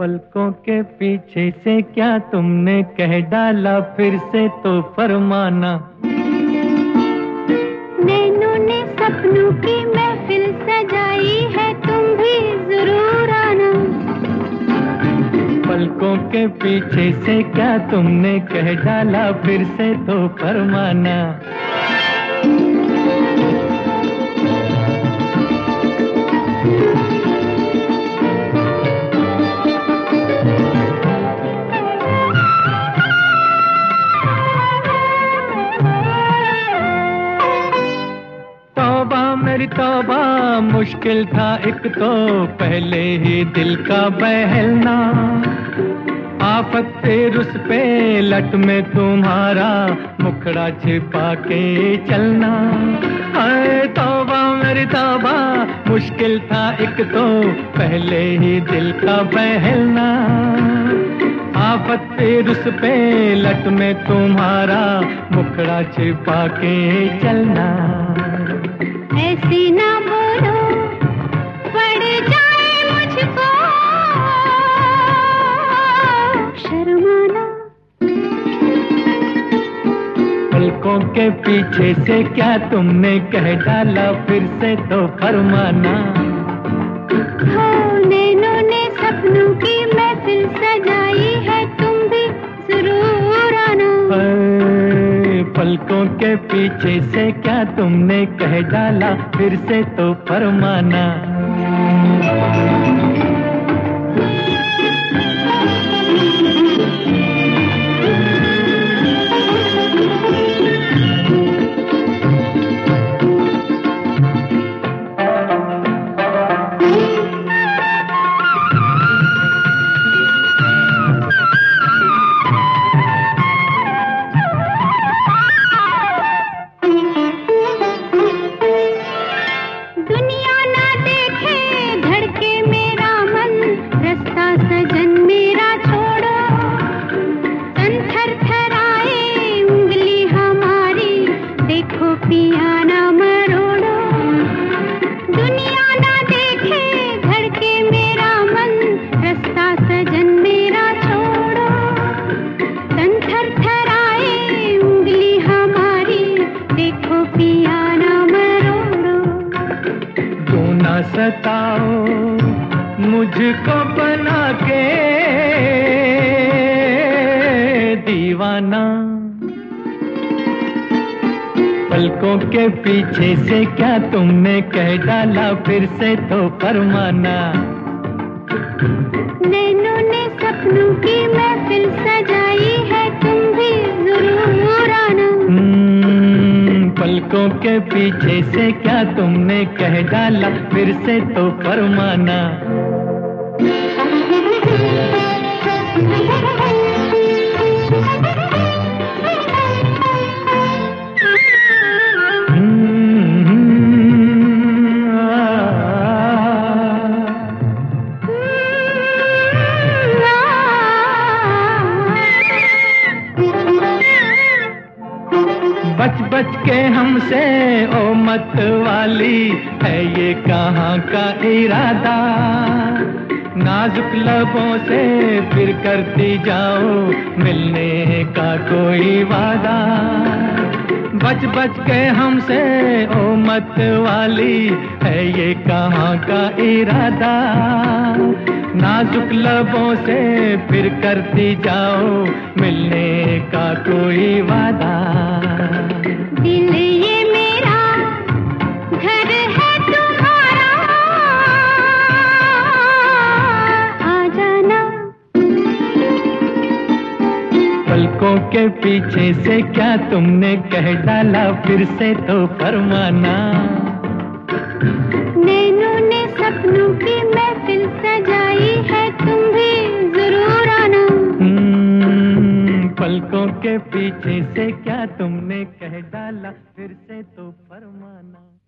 पलकों के पीछे से क्या तुमने कह डाला? फिर से तो फरमाना। नैनों ने सपनों की महफिल सजाई है तुम भी ज़रूर आना। पलकों के पीछे से क्या तुमने कह डाला? फिर से तो फरमाना। मेरी तौबा मुश्किल था, एक तो पहले ही दिल का बहलना। आफत रुस पे, लट में तुम्हारा मुखड़ा छिपा के चलना। अरे तौबा, मेरी तौबा, मुश्किल था, एक तो पहले ही दिल का बहलना। आफत रुस पे, लट में तुम्हारा मुखड़ा छिपा के चलना। पलकों के पीछे से क्या तुमने कह डाला? फिर से तो फरमाना। हो नैनों ने सपनों की महफिल सजाई है तुम भी ज़रूर आना। पलकों के पीछे से क्या तुमने कह डाला? फिर से तो फरमाना। सताओ मुझको बना के दीवाना। पलकों के पीछे से क्या तुमने कह डाला? फिर से तो फरमाना। नैनों ने सपनों की महफिल सजाई है तुम भी ज़रूर आना। हम्म, पलकों के पीछे से क्या तुमने कह डाला? फिर से तो फरमाना। बच बच के हमसे, ओ मत वाली है ये कहाँ का इरादा? नाजुक लबों से फिर करती जाओ, मिलने का कोई वादा? बच बच के हमसे, ओ मत वाली है ये कहाँ का इरादा? नाजुक लबों से फिर करती जाओ, मिलने का कोई वादा। दिल पलकों के पीछे से क्या तुमने कह डाला? फिर से तो फरमाना। नैनों ने सपनों की महफिल सजाई है तुम भी ज़रूर आना। हम्म, पलकों के पीछे से क्या तुमने कह डाला? फिर से तो फरमाना।